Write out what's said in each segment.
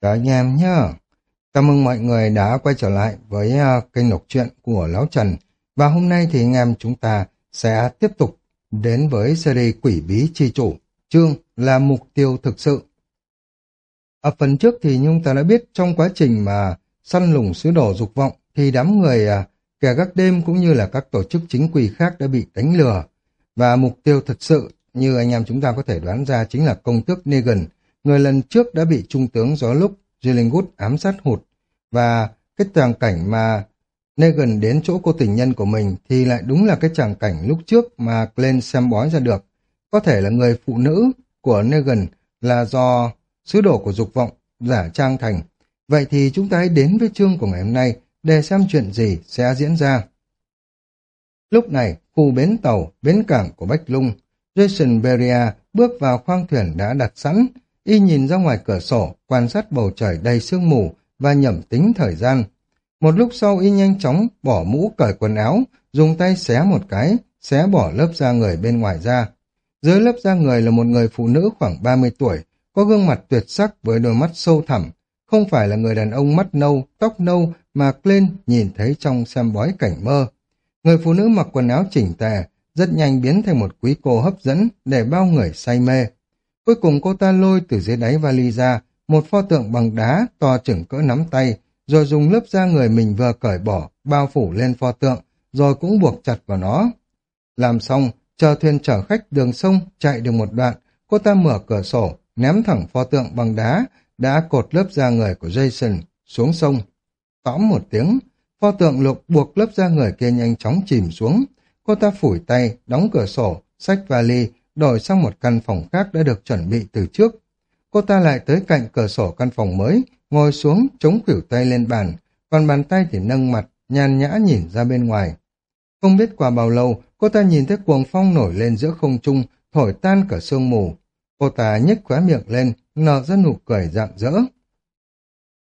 Cả anh em nhé. Chào mừng mọi người đã quay trở lại với uh, kênh đọc truyện của Lão Trần. Và hôm nay thì anh em chúng ta sẽ tiếp tục đến với series Quỷ Bí Chi Chủ. Chương là mục tiêu thực sự. Ở phần trước thì chúng ta đã biết trong quá trình mà săn lùng sứ đồ dục vọng thì đám người uh, kẻ gác đêm cũng như là các tổ chức chính quy khác đã bị đánh lừa. Và mục tiêu thật sự như anh em chúng ta có thể đoán ra chính là công tước Negan người lần trước đã bị trung tướng gió lúc Gillingwood ám sát hụt và cái tràng cảnh mà Negan đến chỗ cô tình nhân của mình thì lại đúng là cái tràng cảnh lúc trước mà Glenn xem bói ra được. Có thể là người phụ nữ của Negan là do sứ đồ của dục vọng giả trang thành. Vậy thì chúng ta hãy đến với chương của ngày hôm nay để xem chuyện gì sẽ diễn ra. Lúc này, khu bến tàu, bến cảng của Bách Lung, Jason Beria bước vào khoang thuyền đã đặt sẵn, Y nhìn ra ngoài cửa sổ, quan sát bầu trời đầy sương mù và nhẩm tính thời gian. Một lúc sau y nhanh chóng bỏ mũ cởi quần áo, dùng tay xé một cái, xé bỏ lớp da người bên ngoài ra. Dưới lớp da người là một người phụ nữ khoảng 30 tuổi, có gương mặt tuyệt sắc với đôi mắt sâu thẳm, không phải là người đàn ông mắt nâu, tóc nâu mà lên nhìn thấy trong xem bói cảnh mơ. Người phụ nữ mặc quần áo chỉnh tề, rất nhanh biến thành một quý cô hấp dẫn để bao người say mê. Cuối cùng cô ta lôi từ dưới đáy vali ra một pho tượng bằng đá to chừng cỡ nắm tay, rồi dùng lớp da người mình vừa cởi bỏ, bao phủ lên pho tượng, rồi cũng buộc chặt vào nó. Làm xong, chờ thuyền chở khách đường sông chạy được một đoạn, cô ta mở cửa sổ, ném thẳng pho tượng bằng đá, đã cột lớp da người của Jason xuống sông. Tóm một tiếng, pho tượng lục buộc lớp da người kia nhanh chóng chìm xuống. Cô ta phủi tay, đóng cửa sổ, xách vali, đổi sang một căn phòng khác đã được chuẩn bị từ trước. Cô ta lại tới cạnh cửa sổ căn phòng mới, ngồi xuống, chống khuỷu tay lên bàn, còn bàn tay thì nâng mặt, nhàn nhã nhìn ra bên ngoài. Không biết qua bao lâu, cô ta nhìn thấy cuồng phong nổi lên giữa không trung, thổi tan cả sương mù. Cô ta nhếch khóe miệng lên, nở ra nụ cười rạng rỡ.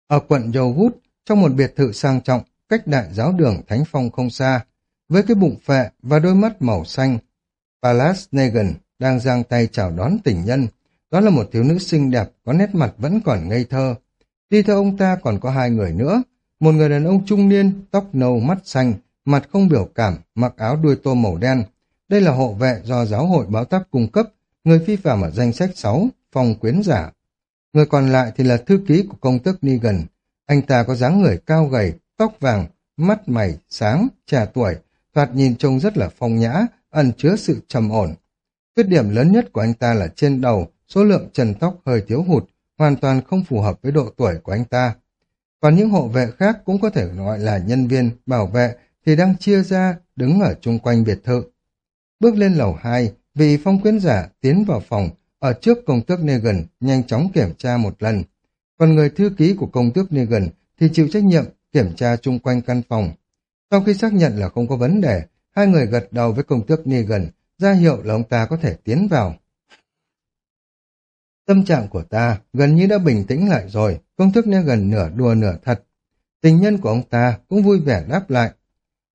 Ở quận Dầu trong một biệt thự sang trọng, cách đại giáo đường Thánh Phong không xa, với cái bụng phệ và đôi mắt màu xanh, Palace Negan đang giang tay chào đón tình nhân. Đó là một thiếu nữ xinh đẹp, có nét mặt vẫn còn ngây thơ. Đi theo ông ta còn có hai người nữa, một người đàn ông trung niên, tóc nâu, mắt xanh, mặt không biểu cảm, mặc áo đuôi tô màu đen. Đây là hộ vệ do giáo hội báo táp cung cấp, người phi phạm ở danh sách 6, phòng quyến giả. Người còn lại thì là thư ký của công tước Negan. Anh ta có dáng người cao gầy, tóc vàng, mắt mày, sáng, trẻ tuổi, thoạt nhìn trông rất là phong nhã, ẩn chứa sự trầm ổn. Khuyết điểm lớn nhất của anh ta là trên đầu, số lượng trần tóc hơi thiếu hụt, hoàn toàn không phù hợp với độ tuổi của anh ta. Còn những hộ vệ khác cũng có thể gọi là nhân viên, bảo vệ, thì đang chia ra, đứng ở chung quanh biệt thự. Bước lên lầu 2, vị phong quyến giả tiến vào phòng, ở trước công tước Negan nhanh chóng kiểm tra một lần. Còn người thư ký của công tước Negan thì chịu trách nhiệm kiểm tra chung quanh căn phòng. Sau khi xác nhận là không có vấn đề, hai người gật đầu với công tước Negan, ra hiệu là ông ta có thể tiến vào. Tâm trạng của ta gần như đã bình tĩnh lại rồi, công thức nghe gần nửa đùa nửa thật. Tình nhân của ông ta cũng vui vẻ đáp lại.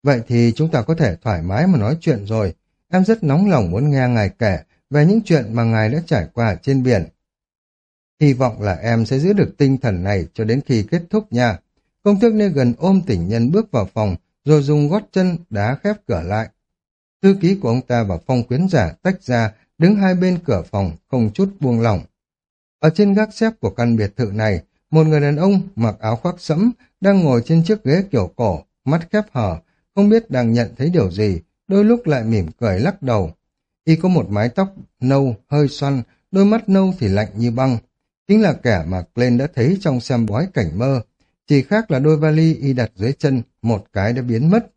Vậy thì chúng ta có thể thoải mái mà nói chuyện rồi. Em rất nóng lòng muốn nghe ngài kể về những chuyện mà ngài đã trải qua trên biển. Hy vọng là em sẽ giữ được tinh thần này cho đến khi kết thúc nha. Công tước gần ôm tình nhân bước vào phòng, rồi dùng gót chân đá khép cửa lại. Thư ký của ông ta và phong quyến giả tách ra, đứng hai bên cửa phòng, không chút buông lỏng. Ở trên gác xếp của căn biệt thự này, một người đàn ông mặc áo khoác sẫm đang ngồi trên chiếc ghế kiểu cổ, mắt khép hở, không biết đang nhận thấy điều gì, đôi lúc lại mỉm cười lắc đầu. Y có một mái tóc nâu, hơi xoăn, đôi mắt nâu thì lạnh như băng. Chính là kẻ mà Glenn đã thấy trong xem bói cảnh mơ. Chỉ khác là đôi vali y đặt dưới chân, một cái đã biến mất.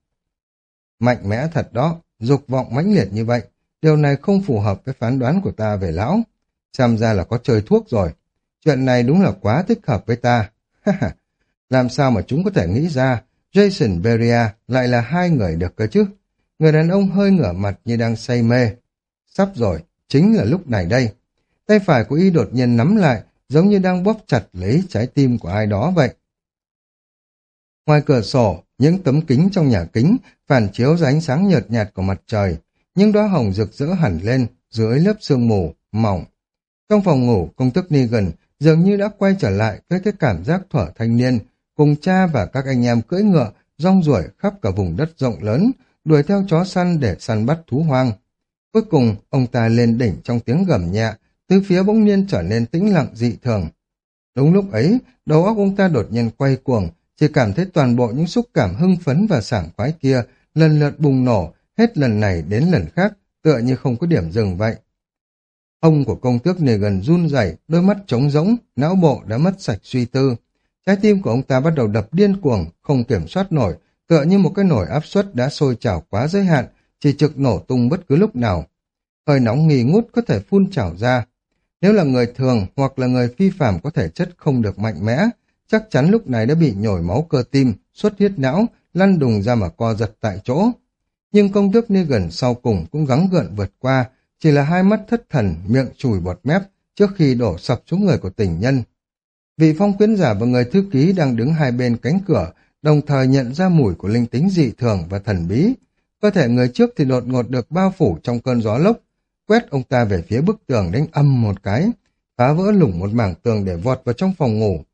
Mạnh mẽ thật đó, dục vọng mãnh liệt như vậy, điều này không phù hợp với phán đoán của ta về lão. Xem ra là có chơi thuốc rồi. Chuyện này đúng là quá thích hợp với ta. Làm sao mà chúng có thể nghĩ ra Jason Beria lại là hai người được cơ chứ? Người đàn ông hơi ngửa mặt như đang say mê. Sắp rồi, chính là lúc này đây. Tay phải của y đột nhiên nắm lại, giống như đang bóp chặt lấy trái tim của ai đó vậy. Ngoài cửa sổ, những tấm kính trong nhà kính phản chiếu ra ánh sáng nhợt nhạt của mặt trời, nhưng đóa hồng rực rỡ hẳn lên dưới lớp sương mù, mỏng. Trong phòng ngủ, công thức Negan dường như đã quay trở lại với cái cảm giác thuở thanh niên, cùng cha và các anh em cưỡi ngựa, rong ruổi khắp cả vùng đất rộng lớn, đuổi theo chó săn để săn bắt thú hoang. Cuối cùng, ông ta lên đỉnh trong tiếng gầm nhẹ, từ phía bỗng nhiên trở nên tĩnh lặng dị thường. Đúng lúc ấy, đầu óc ông ta đột nhiên quay cuồng, chỉ cảm thấy toàn bộ những xúc cảm hưng phấn và sảng khoái kia lần lượt bùng nổ, hết lần này đến lần khác, tựa như không có điểm dừng vậy. Ông của công tước này gần run rẩy, đôi mắt trống rỗng, não bộ đã mất sạch suy tư. Trái tim của ông ta bắt đầu đập điên cuồng, không kiểm soát nổi, tựa như một cái nồi áp suất đã sôi trào quá giới hạn, chỉ trực nổ tung bất cứ lúc nào. Hơi nóng nghi ngút có thể phun trào ra. Nếu là người thường hoặc là người phi phạm có thể chất không được mạnh mẽ, chắc chắn lúc này đã bị nhồi máu cơ tim, xuất huyết não, lăn đùng ra mà co giật tại chỗ. Nhưng công tước Negan sau cùng cũng gắng gượng vượt qua, chỉ là hai mắt thất thần, miệng chùi bọt mép trước khi đổ sập xuống người của tình nhân. Vị phong quyến giả và người thư ký đang đứng hai bên cánh cửa, đồng thời nhận ra mùi của linh tính dị thường và thần bí. Cơ thể người trước thì đột ngột được bao phủ trong cơn gió lốc, quét ông ta về phía bức tường đánh âm một cái, phá vỡ lủng một mảng tường để vọt vào trong phòng ngủ.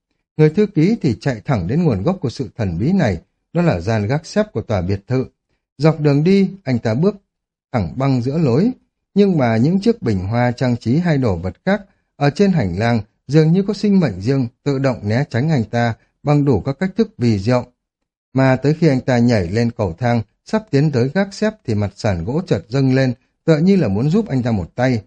Người thư ký thì chạy thẳng đến nguồn gốc của sự thần bí này, đó là gian gác xếp của tòa biệt thự. Dọc đường đi, anh ta bước thẳng băng giữa lối, nhưng mà những chiếc bình hoa trang trí hay đồ vật khác ở trên hành lang dường như có sinh mệnh riêng tự động né tránh anh ta bằng đủ các cách thức vì diệu. Mà tới khi anh ta nhảy lên cầu thang, sắp tiến tới gác xếp thì mặt sàn gỗ chợt dâng lên, tựa như là muốn giúp anh ta một tay.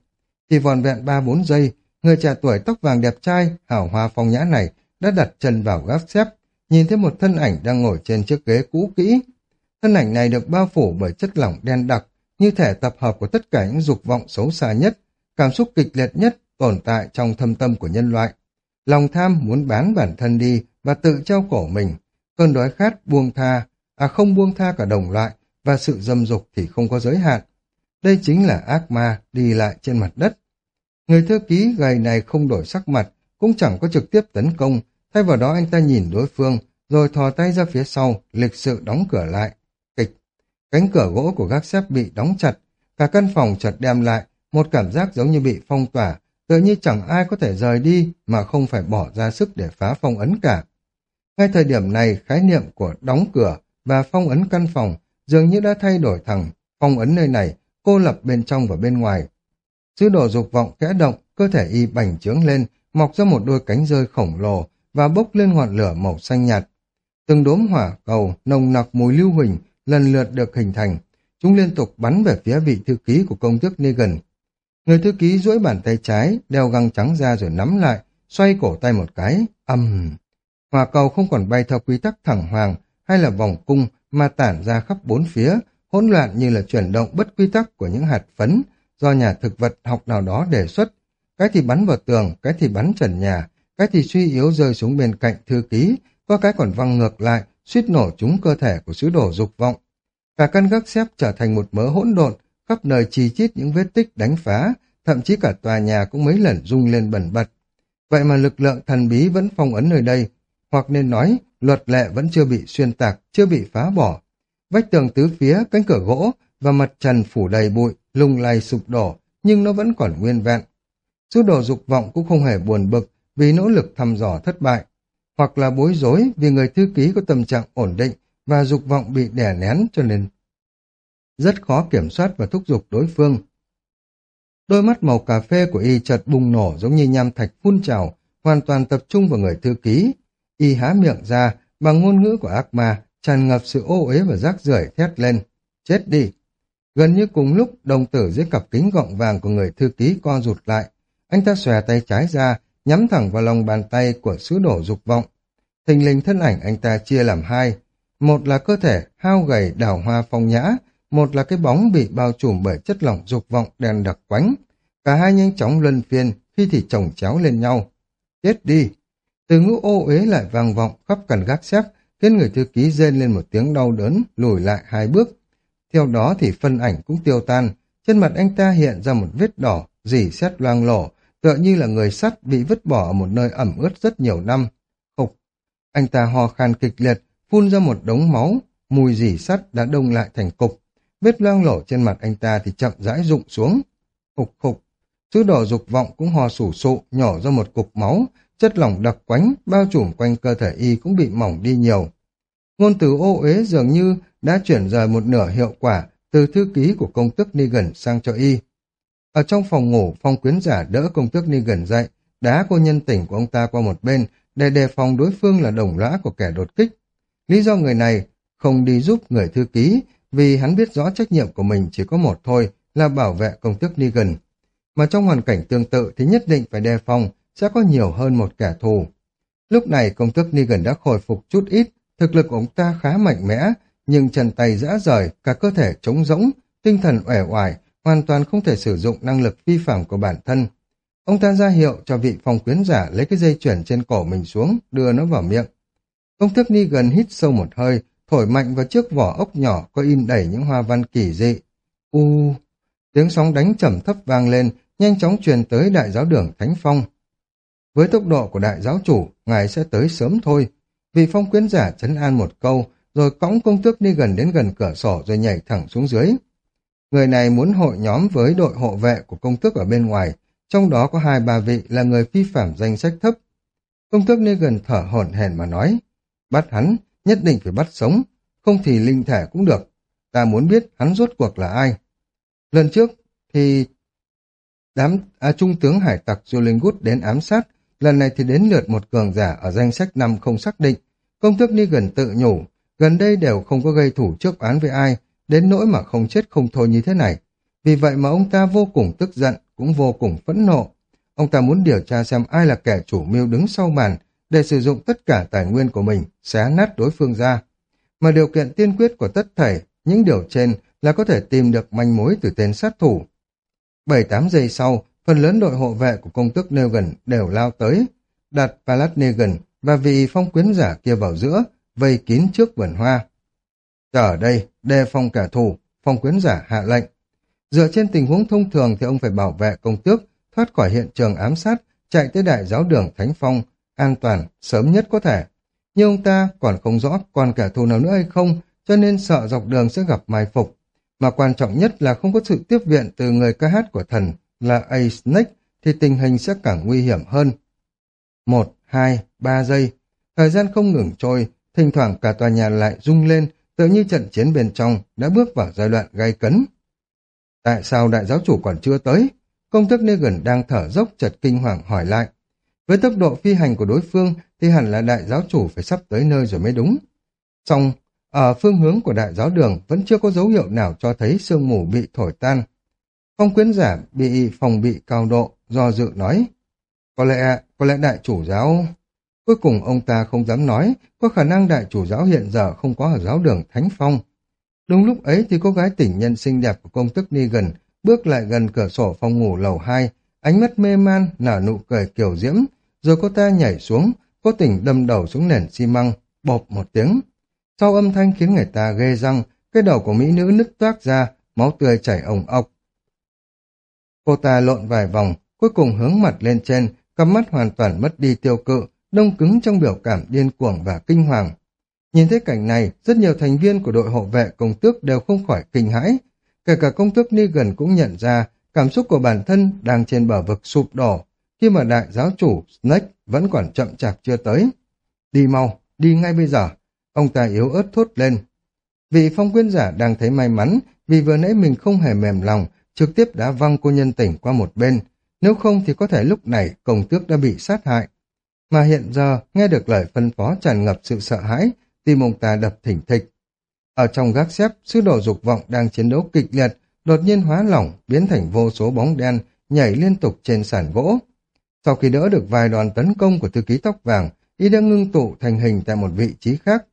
Chỉ vòn vẹn ba bốn giây, người trẻ tuổi tóc vàng đẹp trai, hảo hoa phong nhã này đã đặt chân vào gác xếp, nhìn thấy một thân ảnh đang ngồi trên chiếc ghế cũ kỹ. Thân ảnh này được bao phủ bởi chất lỏng đen đặc, như thể tập hợp của tất cả những dục vọng xấu xa nhất, cảm xúc kịch liệt nhất tồn tại trong thâm tâm của nhân loại. Lòng tham muốn bán bản thân đi và tự treo cổ mình, cơn đói khát buông tha, à không buông tha cả đồng loại, và sự dâm dục thì không có giới hạn. Đây chính là ác ma đi lại trên mặt đất. Người thư ký gầy này không đổi sắc mặt, cũng chẳng có trực tiếp tấn công, thay vào đó anh ta nhìn đối phương, rồi thò tay ra phía sau, lịch sự đóng cửa lại. Kịch, cánh cửa gỗ của gác xếp bị đóng chặt, cả căn phòng chợt đem lại, một cảm giác giống như bị phong tỏa, tựa như chẳng ai có thể rời đi mà không phải bỏ ra sức để phá phong ấn cả. Ngay thời điểm này, khái niệm của đóng cửa và phong ấn căn phòng dường như đã thay đổi thẳng, phong ấn nơi này, cô lập bên trong và bên ngoài. Sứ đồ dục vọng kẽ động, cơ thể y bành trướng lên, mọc ra một đôi cánh rơi khổng lồ và bốc lên ngọn lửa màu xanh nhạt. Từng đốm hỏa cầu, nồng nặc mùi lưu huỳnh lần lượt được hình thành. Chúng liên tục bắn về phía vị thư ký của công tước Negan. Người thư ký duỗi bàn tay trái, đeo găng trắng ra rồi nắm lại, xoay cổ tay một cái, ầm, Hỏa cầu không còn bay theo quy tắc thẳng hoàng hay là vòng cung mà tản ra khắp bốn phía, hỗn loạn như là chuyển động bất quy tắc của những hạt phấn do nhà thực vật học nào đó đề xuất. Cái thì bắn vào tường, cái thì bắn trần nhà, cái thì suy yếu rơi xuống bên cạnh thư ký, có cái còn văng ngược lại, suýt nổ trúng cơ thể của sứ đồ dục vọng. Cả căn gác xếp trở thành một mớ hỗn độn, khắp nơi chi chít những vết tích đánh phá, thậm chí cả tòa nhà cũng mấy lần rung lên bẩn bật. Vậy mà lực lượng thần bí vẫn phong ấn nơi đây, hoặc nên nói luật lệ vẫn chưa bị xuyên tạc, chưa bị phá bỏ. Vách tường tứ phía, cánh cửa gỗ và mặt trần phủ đầy bụi, lung lay sụp đổ, nhưng nó vẫn còn nguyên vẹn. Sứ đồ dục vọng cũng không hề buồn bực vì nỗ lực thăm dò thất bại, hoặc là bối rối vì người thư ký có tâm trạng ổn định và dục vọng bị đè nén cho nên rất khó kiểm soát và thúc giục đối phương. Đôi mắt màu cà phê của y chợt bùng nổ giống như nham thạch phun trào, hoàn toàn tập trung vào người thư ký. Y há miệng ra, bằng ngôn ngữ của ác ma, tràn ngập sự ô uế và rác rưởi thét lên. Chết đi! Gần như cùng lúc, đồng tử dưới cặp kính gọng vàng của người thư ký co rụt lại. Anh ta xòe tay trái ra, nhắm thẳng vào lòng bàn tay của sứ đổ dục vọng. Thình lình thân ảnh anh ta chia làm hai. Một là cơ thể hao gầy đào hoa phong nhã, một là cái bóng bị bao trùm bởi chất lỏng dục vọng đèn đặc quánh. Cả hai nhanh chóng luân phiên, khi thì chồng chéo lên nhau. Chết đi! Từ ngữ ô uế lại vang vọng khắp cần gác xếp, khiến người thư ký rên lên một tiếng đau đớn, lùi lại hai bước. Theo đó thì phân ảnh cũng tiêu tan, trên mặt anh ta hiện ra một vết đỏ, dì xét loang lổ, tựa như là người sắt bị vứt bỏ ở một nơi ẩm ướt rất nhiều năm. Khục! Anh ta ho khan kịch liệt, phun ra một đống máu, mùi dỉ sắt đã đông lại thành cục. Vết loang lổ trên mặt anh ta thì chậm rãi rụng xuống. Khục khục! Thứ đỏ dục vọng cũng ho sủ sụ, nhỏ ra một cục máu, chất lỏng đặc quánh bao trùm quanh cơ thể y cũng bị mỏng đi nhiều. Ngôn từ ô uế dường như đã chuyển rời một nửa hiệu quả từ thư ký của công tước Negan sang cho y. Ở trong phòng ngủ, phong quyến giả đỡ công tước Negan dậy, đá cô nhân tình của ông ta qua một bên để đề phòng đối phương là đồng lõa của kẻ đột kích. Lý do người này không đi giúp người thư ký vì hắn biết rõ trách nhiệm của mình chỉ có một thôi là bảo vệ công tước Negan. Mà trong hoàn cảnh tương tự thì nhất định phải đề phòng sẽ có nhiều hơn một kẻ thù. Lúc này công tước Negan đã khôi phục chút ít, thực lực của ông ta khá mạnh mẽ, nhưng chân tay dã rời, cả cơ thể trống rỗng, tinh thần uể oải, hoàn toàn không thể sử dụng năng lực vi phạm của bản thân. Ông ta ra hiệu cho vị phòng quyến giả lấy cái dây chuyển trên cổ mình xuống, đưa nó vào miệng. Công thức gần hít sâu một hơi, thổi mạnh vào chiếc vỏ ốc nhỏ có in đầy những hoa văn kỳ dị. U, tiếng sóng đánh trầm thấp vang lên, nhanh chóng truyền tới đại giáo đường Thánh Phong. Với tốc độ của đại giáo chủ, ngài sẽ tới sớm thôi. Vị phong quyến giả chấn an một câu, rồi cõng công tước đi gần đến gần cửa sổ rồi nhảy thẳng xuống dưới. Người này muốn hội nhóm với đội hộ vệ của công tước ở bên ngoài, trong đó có hai ba vị là người phi phạm danh sách thấp. Công tước Negan thở hổn hển mà nói, bắt hắn, nhất định phải bắt sống, không thì linh thể cũng được. Ta muốn biết hắn rốt cuộc là ai. Lần trước thì đám à, trung tướng hải tặc Julian Good đến ám sát, lần này thì đến lượt một cường giả ở danh sách năm không xác định. Công tước Negan tự nhủ, gần đây đều không có gây thủ trước án với ai, đến nỗi mà không chết không thôi như thế này. Vì vậy mà ông ta vô cùng tức giận, cũng vô cùng phẫn nộ. Ông ta muốn điều tra xem ai là kẻ chủ mưu đứng sau màn để sử dụng tất cả tài nguyên của mình, xé nát đối phương ra. Mà điều kiện tiên quyết của tất thảy, những điều trên là có thể tìm được manh mối từ tên sát thủ. 7-8 giây sau, phần lớn đội hộ vệ của công tước Negan đều lao tới, đặt Palat Negan và vị phong quyến giả kia vào giữa, vây kín trước vườn hoa. Chờ đây, đề phòng kẻ thù, phòng quyến giả hạ lệnh. Dựa trên tình huống thông thường thì ông phải bảo vệ công tước, thoát khỏi hiện trường ám sát, chạy tới đại giáo đường Thánh Phong, an toàn, sớm nhất có thể. Nhưng ông ta còn không rõ còn kẻ thù nào nữa hay không, cho nên sợ dọc đường sẽ gặp mai phục. Mà quan trọng nhất là không có sự tiếp viện từ người ca hát của thần là A Snake thì tình hình sẽ càng nguy hiểm hơn. Một, hai, ba giây. Thời gian không ngừng trôi, thỉnh thoảng cả tòa nhà lại rung lên, tự như trận chiến bên trong đã bước vào giai đoạn gay cấn. Tại sao đại giáo chủ còn chưa tới? Công thức Negan đang thở dốc chợt kinh hoàng hỏi lại. Với tốc độ phi hành của đối phương thì hẳn là đại giáo chủ phải sắp tới nơi rồi mới đúng. Xong, ở phương hướng của đại giáo đường vẫn chưa có dấu hiệu nào cho thấy sương mù bị thổi tan. Phong quyến giả bị phòng bị cao độ, do dự nói. Có lẽ, có lẽ đại chủ giáo... Cuối cùng ông ta không dám nói, có khả năng đại chủ giáo hiện giờ không có ở giáo đường Thánh Phong. Đúng lúc ấy thì cô gái tỉnh nhân xinh đẹp của công tức Negan bước lại gần cửa sổ phòng ngủ lầu 2, ánh mắt mê man, nở nụ cười kiểu diễm, rồi cô ta nhảy xuống, cố tình đâm đầu xuống nền xi măng, bộp một tiếng. Sau âm thanh khiến người ta ghê răng, cái đầu của mỹ nữ nứt toác ra, máu tươi chảy ồng ọc. Cô ta lộn vài vòng, cuối cùng hướng mặt lên trên, cặp mắt hoàn toàn mất đi tiêu cự, đông cứng trong biểu cảm điên cuồng và kinh hoàng. Nhìn thấy cảnh này, rất nhiều thành viên của đội hộ vệ công tước đều không khỏi kinh hãi. Kể cả công tước Negan cũng nhận ra cảm xúc của bản thân đang trên bờ vực sụp đổ, khi mà đại giáo chủ Snake vẫn còn chậm chạp chưa tới. Đi mau, đi ngay bây giờ. Ông ta yếu ớt thốt lên. Vị phong quyến giả đang thấy may mắn vì vừa nãy mình không hề mềm lòng, trực tiếp đã văng cô nhân tỉnh qua một bên. Nếu không thì có thể lúc này công tước đã bị sát hại. Mà hiện giờ, nghe được lời phân phó tràn ngập sự sợ hãi, tim ông ta đập thỉnh thịch. Ở trong gác xếp, sư đồ dục vọng đang chiến đấu kịch liệt, đột nhiên hóa lỏng, biến thành vô số bóng đen, nhảy liên tục trên sàn gỗ. Sau khi đỡ được vài đoàn tấn công của thư ký tóc vàng, y đã ngưng tụ thành hình tại một vị trí khác.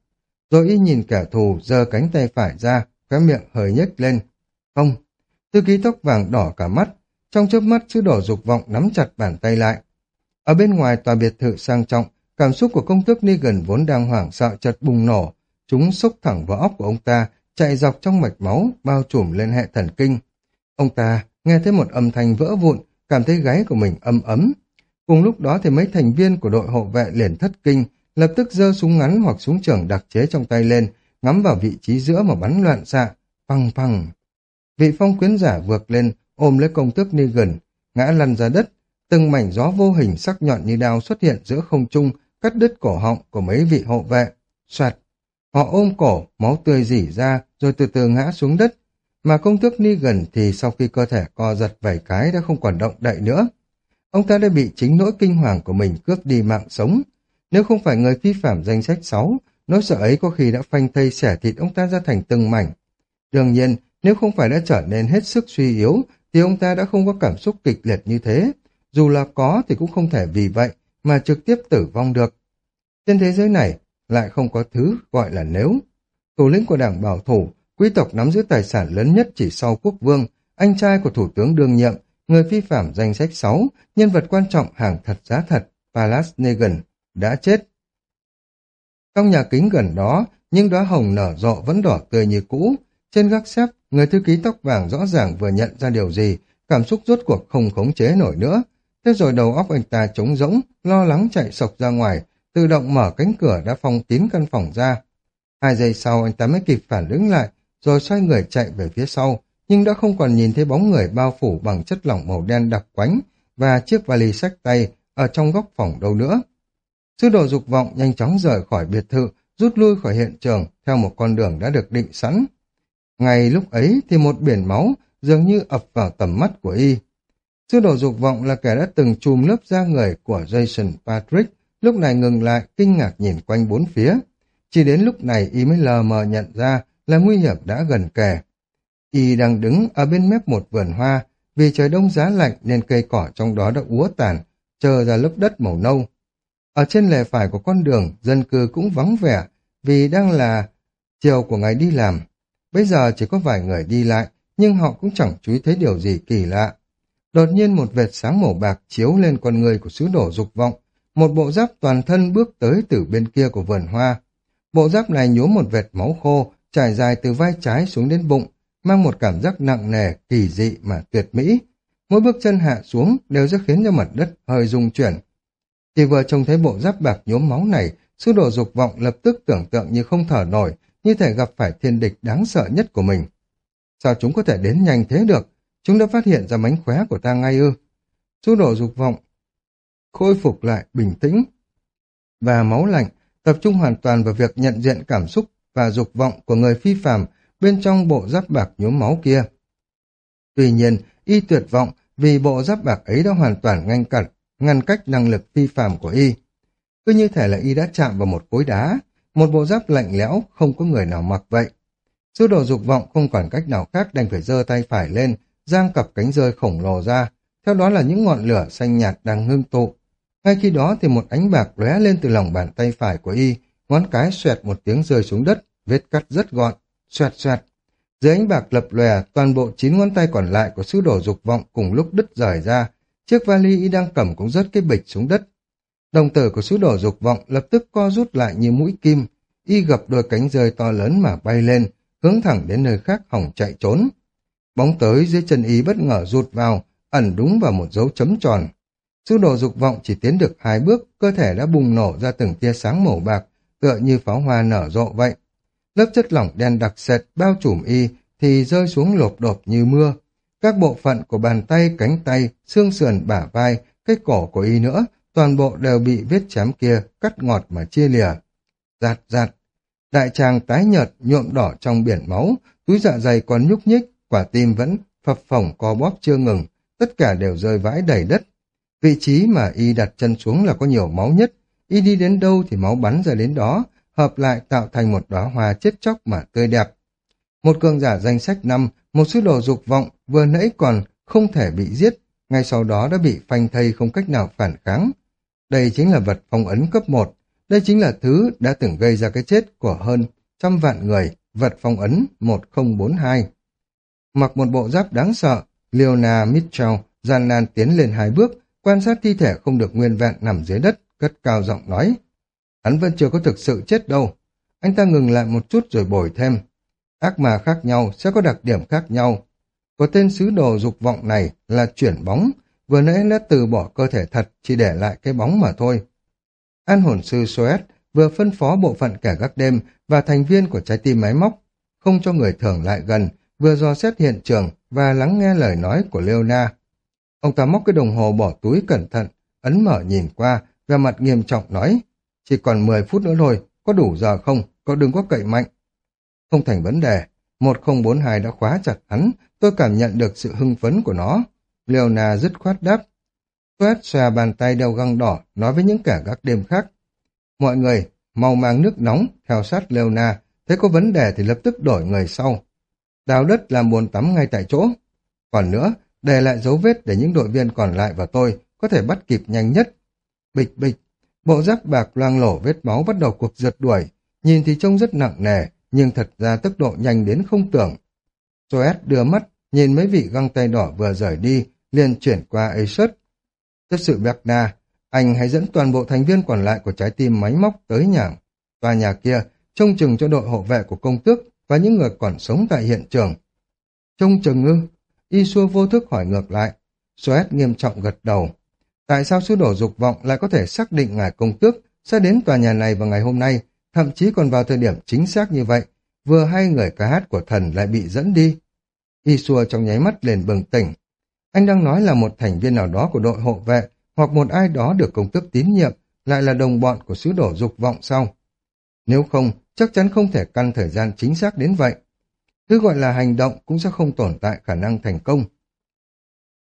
Rồi y nhìn kẻ thù giơ cánh tay phải ra, khóe miệng hơi nhếch lên. Không, thư ký tóc vàng đỏ cả mắt, trong chớp mắt sư đồ dục vọng nắm chặt bàn tay lại. Ở bên ngoài tòa biệt thự sang trọng, cảm xúc của công tước Negan vốn đang hoảng sợ chợt bùng nổ, chúng xúc thẳng vào óc của ông ta, chạy dọc trong mạch máu, bao trùm lên hệ thần kinh. Ông ta nghe thấy một âm thanh vỡ vụn, cảm thấy gáy của mình âm ấm. Cùng lúc đó thì mấy thành viên của đội hộ vệ liền thất kinh, lập tức giơ súng ngắn hoặc súng trường đặc chế trong tay lên, ngắm vào vị trí giữa mà bắn loạn xạ, phăng phăng. Vị phong quyến giả vượt lên, ôm lấy công tước Negan, ngã lăn ra đất, Từng mảnh gió vô hình sắc nhọn như đao xuất hiện giữa không trung, cắt đứt cổ họng của mấy vị hộ vệ. Soạt, họ ôm cổ, máu tươi rỉ ra, rồi từ từ ngã xuống đất. Mà công tước ni gần thì sau khi cơ thể co giật vài cái đã không còn động đậy nữa. Ông ta đã bị chính nỗi kinh hoàng của mình cướp đi mạng sống. Nếu không phải người vi phạm danh sách 6, nỗi sợ ấy có khi đã phanh thây xẻ thịt ông ta ra thành từng mảnh. Đương nhiên, nếu không phải đã trở nên hết sức suy yếu, thì ông ta đã không có cảm xúc kịch liệt như thế. Dù là có thì cũng không thể vì vậy mà trực tiếp tử vong được. Trên thế giới này lại không có thứ gọi là nếu. Thủ lĩnh của đảng bảo thủ, quý tộc nắm giữ tài sản lớn nhất chỉ sau quốc vương, anh trai của thủ tướng đương nhiệm, người phi phạm danh sách 6, nhân vật quan trọng hàng thật giá thật, Palas Negan, đã chết. Trong nhà kính gần đó, nhưng đóa hồng nở rộ vẫn đỏ tươi như cũ. Trên gác xếp, người thư ký tóc vàng rõ ràng vừa nhận ra điều gì, cảm xúc rốt cuộc không khống chế nổi nữa. Thế rồi đầu óc anh ta trống rỗng, lo lắng chạy sộc ra ngoài, tự động mở cánh cửa đã phong kín căn phòng ra. Hai giây sau anh ta mới kịp phản ứng lại, rồi xoay người chạy về phía sau, nhưng đã không còn nhìn thấy bóng người bao phủ bằng chất lỏng màu đen đặc quánh và chiếc vali sách tay ở trong góc phòng đâu nữa. Sư đồ dục vọng nhanh chóng rời khỏi biệt thự, rút lui khỏi hiện trường theo một con đường đã được định sẵn. Ngay lúc ấy thì một biển máu dường như ập vào tầm mắt của y. Sư đồ dục vọng là kẻ đã từng chùm lớp da người của Jason Patrick, lúc này ngừng lại, kinh ngạc nhìn quanh bốn phía. Chỉ đến lúc này y mới lờ mờ nhận ra là nguy hiểm đã gần kề. Y đang đứng ở bên mép một vườn hoa, vì trời đông giá lạnh nên cây cỏ trong đó đã úa tàn, chờ ra lớp đất màu nâu. Ở trên lề phải của con đường, dân cư cũng vắng vẻ, vì đang là chiều của ngày đi làm. Bây giờ chỉ có vài người đi lại, nhưng họ cũng chẳng chú ý thấy điều gì kỳ lạ. Đột nhiên một vệt sáng màu bạc chiếu lên con người của sứ đổ dục vọng, một bộ giáp toàn thân bước tới từ bên kia của vườn hoa. Bộ giáp này nhúm một vệt máu khô, trải dài từ vai trái xuống đến bụng, mang một cảm giác nặng nề, kỳ dị mà tuyệt mỹ. Mỗi bước chân hạ xuống đều sẽ khiến cho mặt đất hơi rung chuyển. Chỉ vừa trông thấy bộ giáp bạc nhốm máu này, sư đồ dục vọng lập tức tưởng tượng như không thở nổi, như thể gặp phải thiên địch đáng sợ nhất của mình. Sao chúng có thể đến nhanh thế được? Chúng đã phát hiện ra mánh khóe của ta ngay ư? Sư đổ dục vọng khôi phục lại bình tĩnh và máu lạnh, tập trung hoàn toàn vào việc nhận diện cảm xúc và dục vọng của người phi phàm bên trong bộ giáp bạc nhuốm máu kia. Tuy nhiên, y tuyệt vọng vì bộ giáp bạc ấy đã hoàn toàn ngăn cản, ngăn cách năng lực phi phàm của y. Cứ như thể là y đã chạm vào một khối đá, một bộ giáp lạnh lẽo không có người nào mặc vậy. Sư đồ dục vọng không còn cách nào khác đành phải giơ tay phải lên, giang cặp cánh rơi khổng lồ ra, theo đó là những ngọn lửa xanh nhạt đang ngưng tụ. Ngay khi đó thì một ánh bạc lóe lên từ lòng bàn tay phải của y, ngón cái xoẹt một tiếng rơi xuống đất, vết cắt rất gọn, xoẹt xoẹt. Dưới ánh bạc lập lòe, toàn bộ chín ngón tay còn lại của sứ đồ dục vọng cùng lúc đứt rời ra, chiếc vali y đang cầm cũng rớt cái bịch xuống đất. Đồng tử của sứ đồ dục vọng lập tức co rút lại như mũi kim, y gập đôi cánh rơi to lớn mà bay lên, hướng thẳng đến nơi khác hỏng chạy trốn. Bóng tới dưới chân y bất ngờ rụt vào, ẩn đúng vào một dấu chấm tròn. Sư đồ dục vọng chỉ tiến được hai bước, cơ thể đã bùng nổ ra từng tia sáng màu bạc, tựa như pháo hoa nở rộ vậy. Lớp chất lỏng đen đặc sệt bao trùm y thì rơi xuống lộp đột như mưa. Các bộ phận của bàn tay, cánh tay, xương sườn, bả vai, cái cổ của y nữa, toàn bộ đều bị vết chém kia cắt ngọt mà chia lìa. Giạt giạt, đại tràng tái nhợt nhuộm đỏ trong biển máu, túi dạ dày còn nhúc nhích, quả tim vẫn phập phồng co bóp chưa ngừng, tất cả đều rơi vãi đầy đất. Vị trí mà y đặt chân xuống là có nhiều máu nhất, y đi đến đâu thì máu bắn ra đến đó, hợp lại tạo thành một đóa hoa chết chóc mà tươi đẹp. Một cường giả danh sách năm, một sứ đồ dục vọng vừa nãy còn không thể bị giết, ngay sau đó đã bị phanh thây không cách nào phản kháng. Đây chính là vật phong ấn cấp 1, đây chính là thứ đã từng gây ra cái chết của hơn trăm vạn người, vật phong ấn 1042. Mặc một bộ giáp đáng sợ, Leona Mitchell gian nan tiến lên hai bước, quan sát thi thể không được nguyên vẹn nằm dưới đất, cất cao giọng nói. Hắn vẫn chưa có thực sự chết đâu. Anh ta ngừng lại một chút rồi bồi thêm. Ác ma khác nhau sẽ có đặc điểm khác nhau. Có tên sứ đồ dục vọng này là chuyển bóng, vừa nãy đã từ bỏ cơ thể thật chỉ để lại cái bóng mà thôi. An hồn sư Soet vừa phân phó bộ phận kẻ gác đêm và thành viên của trái tim máy móc, không cho người thường lại gần, vừa dò xét hiện trường và lắng nghe lời nói của Leona. Ông ta móc cái đồng hồ bỏ túi cẩn thận, ấn mở nhìn qua, vẻ mặt nghiêm trọng nói, chỉ còn 10 phút nữa thôi, có đủ giờ không, có đừng có cậy mạnh. Không thành vấn đề, 1042 đã khóa chặt hắn, tôi cảm nhận được sự hưng phấn của nó. Leona dứt khoát đáp. Tuét xòa bàn tay đeo găng đỏ, nói với những kẻ gác đêm khác. Mọi người, mau mang nước nóng, theo sát Leona, thấy có vấn đề thì lập tức đổi người sau. Đào đất làm buồn tắm ngay tại chỗ. Còn nữa, để lại dấu vết để những đội viên còn lại và tôi có thể bắt kịp nhanh nhất. Bịch bịch, bộ giáp bạc loang lổ vết máu bắt đầu cuộc rượt đuổi, nhìn thì trông rất nặng nề, nhưng thật ra tốc độ nhanh đến không tưởng. Joes đưa mắt, nhìn mấy vị găng tay đỏ vừa rời đi, liền chuyển qua Asus. Chấp sự Berna, anh hãy dẫn toàn bộ thành viên còn lại của trái tim máy móc tới nhà. Tòa nhà kia, trông chừng cho đội hộ vệ của công tước và những người còn sống tại hiện trường. Trông chừng ư? Y-sua vô thức hỏi ngược lại. Suez nghiêm trọng gật đầu. Tại sao sứ đổ dục vọng lại có thể xác định ngài công tước sẽ đến tòa nhà này vào ngày hôm nay, thậm chí còn vào thời điểm chính xác như vậy, vừa hay người ca hát của thần lại bị dẫn đi. Y-sua trong nháy mắt liền bừng tỉnh. Anh đang nói là một thành viên nào đó của đội hộ vệ, hoặc một ai đó được công tước tín nhiệm, lại là đồng bọn của sứ đổ dục vọng sau. Nếu không, chắc chắn không thể căn thời gian chính xác đến vậy. Thứ gọi là hành động cũng sẽ không tồn tại khả năng thành công.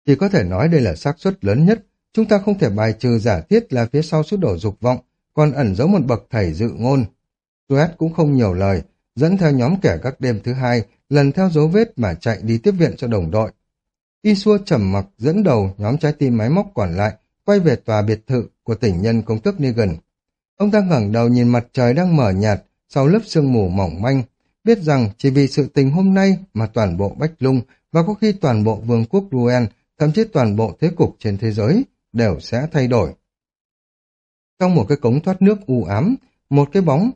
Chỉ có thể nói đây là xác suất lớn nhất, chúng ta không thể bài trừ giả thiết là phía sau sứ đổ dục vọng, còn ẩn giấu một bậc thầy dự ngôn. Tuét cũng không nhiều lời, dẫn theo nhóm kẻ các đêm thứ hai, lần theo dấu vết mà chạy đi tiếp viện cho đồng đội. Y xua trầm mặc dẫn đầu nhóm trái tim máy móc còn lại, quay về tòa biệt thự của tỉnh nhân công tước Negan. Ông ta ngẩng đầu nhìn mặt trời đang mở nhạt, sau lớp sương mù mỏng manh, biết rằng chỉ vì sự tình hôm nay mà toàn bộ Bách Lung và có khi toàn bộ vương quốc Ruen, thậm chí toàn bộ thế cục trên thế giới, đều sẽ thay đổi. Trong một cái cống thoát nước u ám, một cái bóng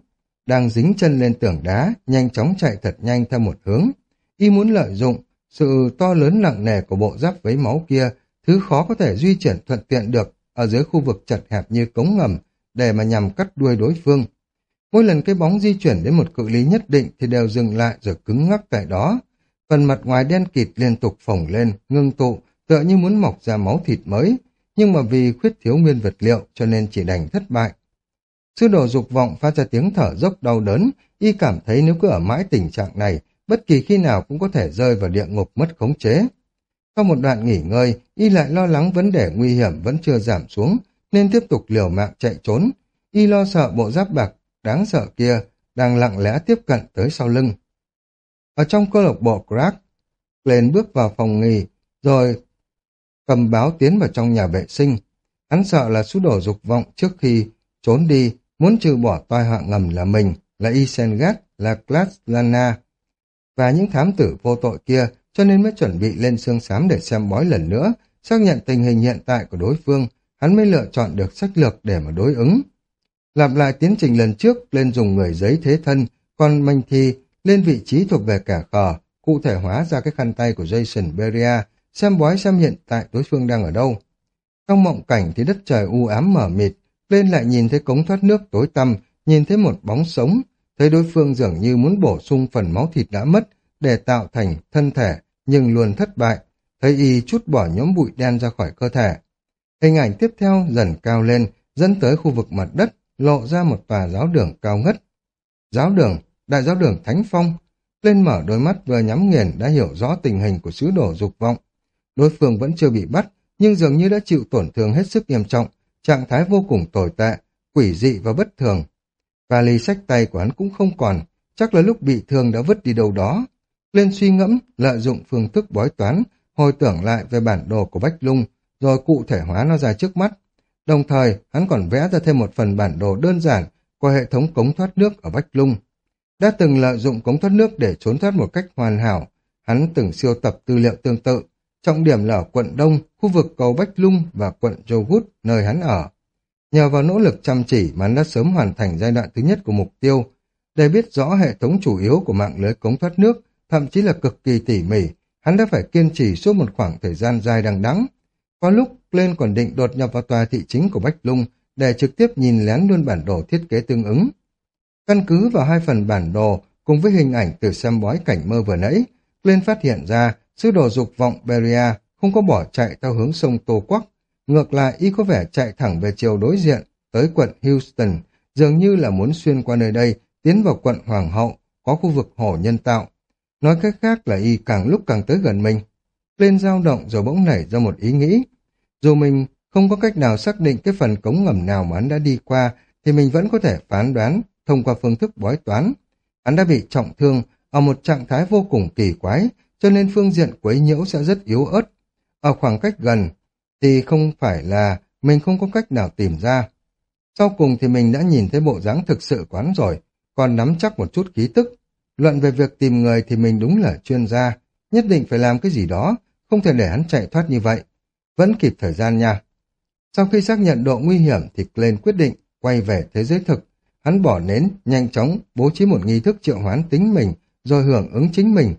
đang dính chân lên tường đá, nhanh chóng chạy thật nhanh theo một hướng. Y muốn lợi dụng sự to lớn nặng nề của bộ giáp với máu kia, thứ khó có thể di chuyển thuận tiện được ở dưới khu vực chật hẹp như cống ngầm, để mà nhằm cắt đuôi đối phương. Mỗi lần cái bóng di chuyển đến một cự ly nhất định thì đều dừng lại rồi cứng ngắc tại đó. Phần mặt ngoài đen kịt liên tục phồng lên, ngưng tụ, tựa như muốn mọc ra máu thịt mới, nhưng mà vì khuyết thiếu nguyên vật liệu cho nên chỉ đành thất bại. Sư đồ dục vọng phát ra tiếng thở dốc đau đớn, y cảm thấy nếu cứ ở mãi tình trạng này, bất kỳ khi nào cũng có thể rơi vào địa ngục mất khống chế. Sau một đoạn nghỉ ngơi, y lại lo lắng vấn đề nguy hiểm vẫn chưa giảm xuống, nên tiếp tục liều mạng chạy trốn. Y lo sợ bộ giáp bạc đáng sợ kia đang lặng lẽ tiếp cận tới sau lưng. Ở trong câu lạc bộ Crack, lên bước vào phòng nghỉ, rồi cầm báo tiến vào trong nhà vệ sinh. Hắn sợ là số đổ dục vọng trước khi trốn đi, muốn trừ bỏ toai họa ngầm là mình, là Isengat, là Klaslana và những thám tử vô tội kia, cho nên mới chuẩn bị lên xương xám để xem bói lần nữa, xác nhận tình hình hiện tại của đối phương, hắn mới lựa chọn được sách lược để mà đối ứng. Lặp lại tiến trình lần trước, lên dùng người giấy thế thân, còn mình thì lên vị trí thuộc về cả khờ, cụ thể hóa ra cái khăn tay của Jason Beria, xem bói xem hiện tại đối phương đang ở đâu. Trong mộng cảnh thì đất trời u ám mở mịt, lên lại nhìn thấy cống thoát nước tối tăm, nhìn thấy một bóng sống, thấy đối phương dường như muốn bổ sung phần máu thịt đã mất để tạo thành thân thể, nhưng luôn thất bại, thấy y chút bỏ nhóm bụi đen ra khỏi cơ thể. Hình ảnh tiếp theo dần cao lên, dẫn tới khu vực mặt đất, lộ ra một tòa giáo đường cao ngất. Giáo đường, đại giáo đường Thánh Phong, lên mở đôi mắt vừa nhắm nghiền đã hiểu rõ tình hình của sứ đồ dục vọng. Đối phương vẫn chưa bị bắt, nhưng dường như đã chịu tổn thương hết sức nghiêm trọng, trạng thái vô cùng tồi tệ, quỷ dị và bất thường. Vali sách tay của hắn cũng không còn, chắc là lúc bị thương đã vứt đi đâu đó. Lên suy ngẫm, lợi dụng phương thức bói toán, hồi tưởng lại về bản đồ của Bách Lung, rồi cụ thể hóa nó ra trước mắt. Đồng thời, hắn còn vẽ ra thêm một phần bản đồ đơn giản của hệ thống cống thoát nước ở Bách Lung. Đã từng lợi dụng cống thoát nước để trốn thoát một cách hoàn hảo, hắn từng siêu tập tư liệu tương tự, trọng điểm là ở quận Đông, khu vực cầu Bách Lung và quận Jogut, nơi hắn ở. Nhờ vào nỗ lực chăm chỉ mà hắn đã sớm hoàn thành giai đoạn thứ nhất của mục tiêu, để biết rõ hệ thống chủ yếu của mạng lưới cống thoát nước, thậm chí là cực kỳ tỉ mỉ, hắn đã phải kiên trì suốt một khoảng thời gian dài đằng đẵng. Có lúc lên còn định đột nhập vào tòa thị chính của Bách Lung để trực tiếp nhìn lén luôn bản đồ thiết kế tương ứng. Căn cứ vào hai phần bản đồ cùng với hình ảnh từ xem bói cảnh mơ vừa nãy, lên phát hiện ra sứ đồ dục vọng Beria không có bỏ chạy theo hướng sông Tô Quắc. Ngược lại, y có vẻ chạy thẳng về chiều đối diện, tới quận Houston, dường như là muốn xuyên qua nơi đây, tiến vào quận Hoàng hậu, có khu vực hồ nhân tạo. Nói cách khác là y càng lúc càng tới gần mình. Lên dao động rồi bỗng nảy ra một ý nghĩ. Dù mình không có cách nào xác định cái phần cống ngầm nào mà hắn đã đi qua, thì mình vẫn có thể phán đoán thông qua phương thức bói toán. Hắn đã bị trọng thương ở một trạng thái vô cùng kỳ quái, cho nên phương diện quấy nhiễu sẽ rất yếu ớt. Ở khoảng cách gần thì không phải là mình không có cách nào tìm ra. Sau cùng thì mình đã nhìn thấy bộ dáng thực sự quán rồi, còn nắm chắc một chút ký tức. Luận về việc tìm người thì mình đúng là chuyên gia, nhất định phải làm cái gì đó, không thể để hắn chạy thoát như vậy. Vẫn kịp thời gian nha. Sau khi xác nhận độ nguy hiểm thì Glenn quyết định quay về thế giới thực. Hắn bỏ nến, nhanh chóng bố trí một nghi thức triệu hoán tính mình, rồi hưởng ứng chính mình.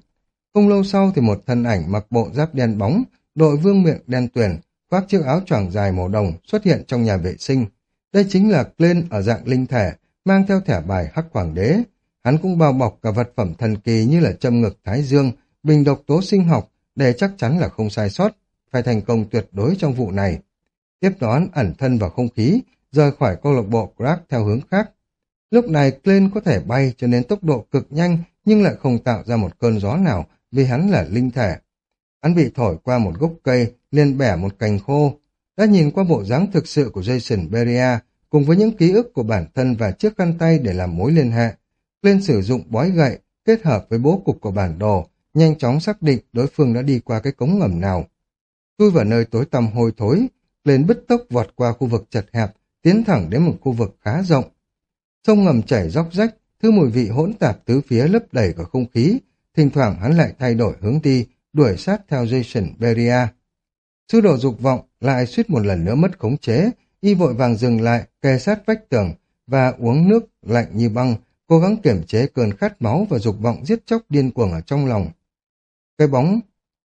Không lâu sau thì một thân ảnh mặc bộ giáp đen bóng, đội vương miệng đen tuyền, khoác chiếc áo choàng dài màu đồng xuất hiện trong nhà vệ sinh. Đây chính là Glenn ở dạng linh thể, mang theo thẻ bài hắc hoàng đế. Hắn cũng bao bọc cả vật phẩm thần kỳ như là châm ngực thái dương, bình độc tố sinh học, để chắc chắn là không sai sót, phải thành công tuyệt đối trong vụ này. Tiếp đón ẩn thân vào không khí, rời khỏi câu lạc bộ Crack theo hướng khác. Lúc này Glenn có thể bay cho nên tốc độ cực nhanh nhưng lại không tạo ra một cơn gió nào vì hắn là linh thể. Hắn bị thổi qua một gốc cây, liền bẻ một cành khô. Đã nhìn qua bộ dáng thực sự của Jason Beria cùng với những ký ức của bản thân và chiếc khăn tay để làm mối liên hệ. Glenn sử dụng bói gậy kết hợp với bố cục của bản đồ, nhanh chóng xác định đối phương đã đi qua cái cống ngầm nào. Chui vào nơi tối tăm hôi thối, lên bứt tốc vọt qua khu vực chật hẹp, tiến thẳng đến một khu vực khá rộng. Sông ngầm chảy róc rách, thứ mùi vị hỗn tạp tứ phía lấp đầy cả không khí, thỉnh thoảng hắn lại thay đổi hướng đi, đuổi sát theo Jason Beria. Sư đồ dục vọng lại suýt một lần nữa mất khống chế, y vội vàng dừng lại, kề sát vách tường và uống nước lạnh như băng, cố gắng kiểm chế cơn khát máu và dục vọng giết chóc điên cuồng ở trong lòng. Cái bóng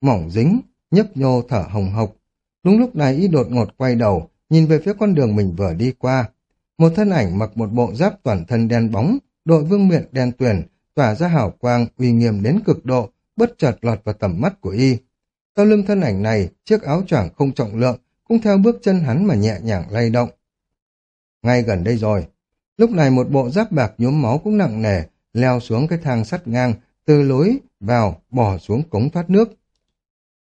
mỏng dính, nhấp nhô thở hồng hộc. Đúng lúc này y đột ngột quay đầu, nhìn về phía con đường mình vừa đi qua. Một thân ảnh mặc một bộ giáp toàn thân đen bóng, đội vương miện đen tuyền, tỏa ra hào quang uy nghiêm đến cực độ, bất chợt lọt vào tầm mắt của y. Sau lưng thân ảnh này, chiếc áo choàng không trọng lượng, cũng theo bước chân hắn mà nhẹ nhàng lay động. Ngay gần đây rồi, lúc này một bộ giáp bạc nhuốm máu cũng nặng nề, leo xuống cái thang sắt ngang, từ lối vào, bỏ xuống cống thoát nước.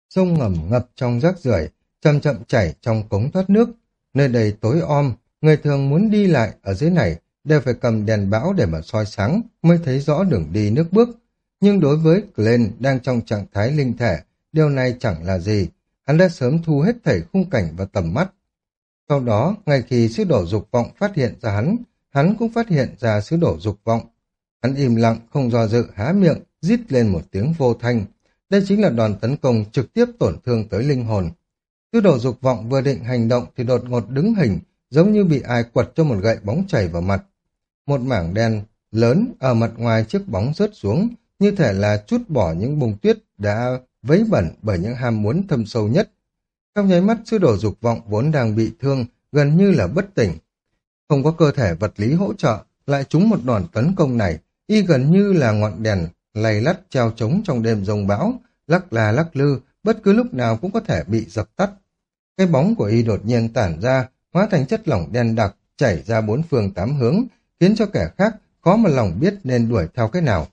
Sông ngầm ngập trong rác rưởi, chậm chậm chảy trong cống thoát nước, nơi đây tối om, người thường muốn đi lại ở dưới này đều phải cầm đèn bão để mà soi sáng mới thấy rõ đường đi nước bước. Nhưng đối với Glenn đang trong trạng thái linh thể, điều này chẳng là gì, hắn đã sớm thu hết thảy khung cảnh và tầm mắt. Sau đó, ngay khi sứ đổ dục vọng phát hiện ra hắn, hắn cũng phát hiện ra sứ đổ dục vọng. Hắn im lặng, không do dự, há miệng, rít lên một tiếng vô thanh. Đây chính là đòn tấn công trực tiếp tổn thương tới linh hồn. Tư đồ dục vọng vừa định hành động thì đột ngột đứng hình, giống như bị ai quật cho một gậy bóng chảy vào mặt. Một mảng đen lớn ở mặt ngoài chiếc bóng rớt xuống, như thể là chút bỏ những bông tuyết đã vấy bẩn bởi những ham muốn thâm sâu nhất. Trong nháy mắt sư đồ dục vọng vốn đang bị thương, gần như là bất tỉnh. Không có cơ thể vật lý hỗ trợ, lại trúng một đòn tấn công này, y gần như là ngọn đèn lầy lắt treo trống trong đêm rông bão, lắc là lắc lư, bất cứ lúc nào cũng có thể bị dập tắt. Cái bóng của y đột nhiên tản ra, hóa thành chất lỏng đen đặc, chảy ra bốn phương tám hướng, khiến cho kẻ khác khó mà lòng biết nên đuổi theo cái nào.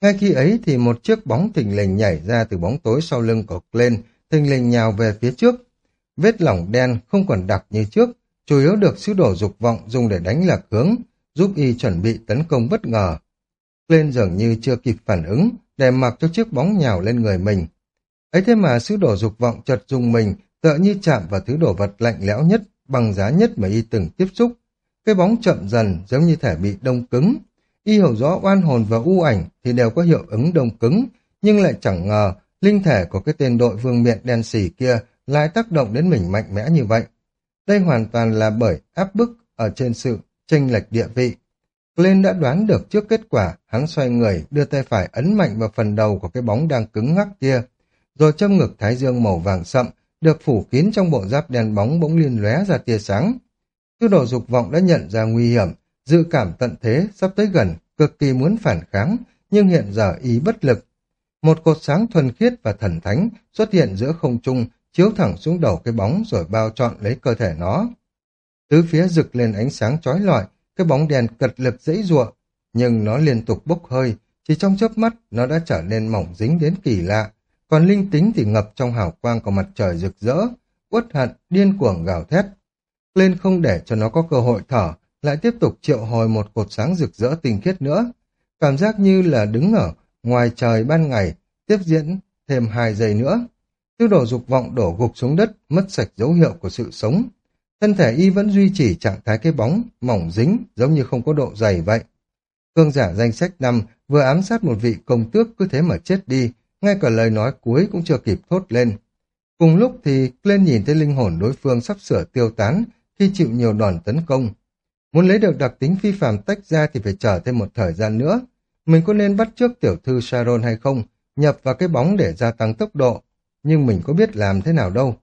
Ngay khi ấy thì một chiếc bóng thình lình nhảy ra từ bóng tối sau lưng của lên, thình lình nhào về phía trước. Vết lỏng đen không còn đặc như trước, chủ yếu được sứ đổ dục vọng dùng để đánh lạc hướng, giúp y chuẩn bị tấn công bất ngờ. Lên dường như chưa kịp phản ứng, để mặc cho chiếc bóng nhào lên người mình. ấy thế mà sứ đồ dục vọng chợt dùng mình, tựa như chạm vào thứ đồ vật lạnh lẽo nhất, bằng giá nhất mà y từng tiếp xúc. Cái bóng chậm dần giống như thể bị đông cứng. Y hiểu rõ oan hồn và u ảnh thì đều có hiệu ứng đông cứng, nhưng lại chẳng ngờ linh thể của cái tên đội vương miện đen xỉ kia lại tác động đến mình mạnh mẽ như vậy. Đây hoàn toàn là bởi áp bức ở trên sự chênh lệch địa vị. Glenn đã đoán được trước kết quả, hắn xoay người, đưa tay phải ấn mạnh vào phần đầu của cái bóng đang cứng ngắc kia, rồi châm ngực thái dương màu vàng sậm, được phủ kín trong bộ giáp đen bóng bỗng liên lóe ra tia sáng. Tư đồ dục vọng đã nhận ra nguy hiểm, dự cảm tận thế sắp tới gần, cực kỳ muốn phản kháng, nhưng hiện giờ ý bất lực. Một cột sáng thuần khiết và thần thánh xuất hiện giữa không trung, chiếu thẳng xuống đầu cái bóng rồi bao trọn lấy cơ thể nó. Tứ phía rực lên ánh sáng chói lọi, cái bóng đèn cật lực dãy giụa, nhưng nó liên tục bốc hơi, chỉ trong chớp mắt nó đã trở nên mỏng dính đến kỳ lạ, còn linh tính thì ngập trong hào quang của mặt trời rực rỡ, uất hận, điên cuồng gào thét. Lên không để cho nó có cơ hội thở, lại tiếp tục triệu hồi một cột sáng rực rỡ tinh khiết nữa. Cảm giác như là đứng ở ngoài trời ban ngày, tiếp diễn thêm hai giây nữa. Tiêu đổ dục vọng đổ gục xuống đất, mất sạch dấu hiệu của sự sống. Thân thể y vẫn duy trì trạng thái cái bóng, mỏng dính, giống như không có độ dày vậy. Cương giả danh sách năm vừa ám sát một vị công tước cứ thế mà chết đi, ngay cả lời nói cuối cũng chưa kịp thốt lên. Cùng lúc thì lên nhìn thấy linh hồn đối phương sắp sửa tiêu tán khi chịu nhiều đòn tấn công. Muốn lấy được đặc tính phi phàm tách ra thì phải chờ thêm một thời gian nữa. Mình có nên bắt trước tiểu thư Sharon hay không, nhập vào cái bóng để gia tăng tốc độ, nhưng mình có biết làm thế nào đâu.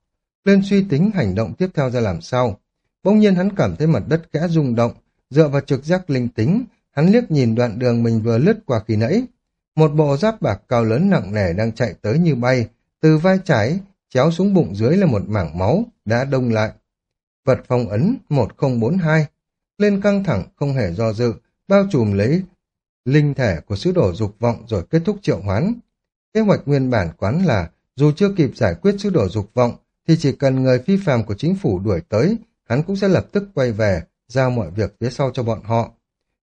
Lên suy tính hành động tiếp theo ra làm sao. Bỗng nhiên hắn cảm thấy mặt đất khẽ rung động, dựa vào trực giác linh tính, hắn liếc nhìn đoạn đường mình vừa lướt qua khi nãy. Một bộ giáp bạc cao lớn nặng nề đang chạy tới như bay, từ vai trái, chéo xuống bụng dưới là một mảng máu, đã đông lại. Vật phong ấn 1042, lên căng thẳng không hề do dự, bao trùm lấy linh thể của sứ đồ dục vọng rồi kết thúc triệu hoán. Kế hoạch nguyên bản quán là dù chưa kịp giải quyết sứ đồ dục vọng thì chỉ cần người phi phàm của chính phủ đuổi tới, hắn cũng sẽ lập tức quay về, giao mọi việc phía sau cho bọn họ.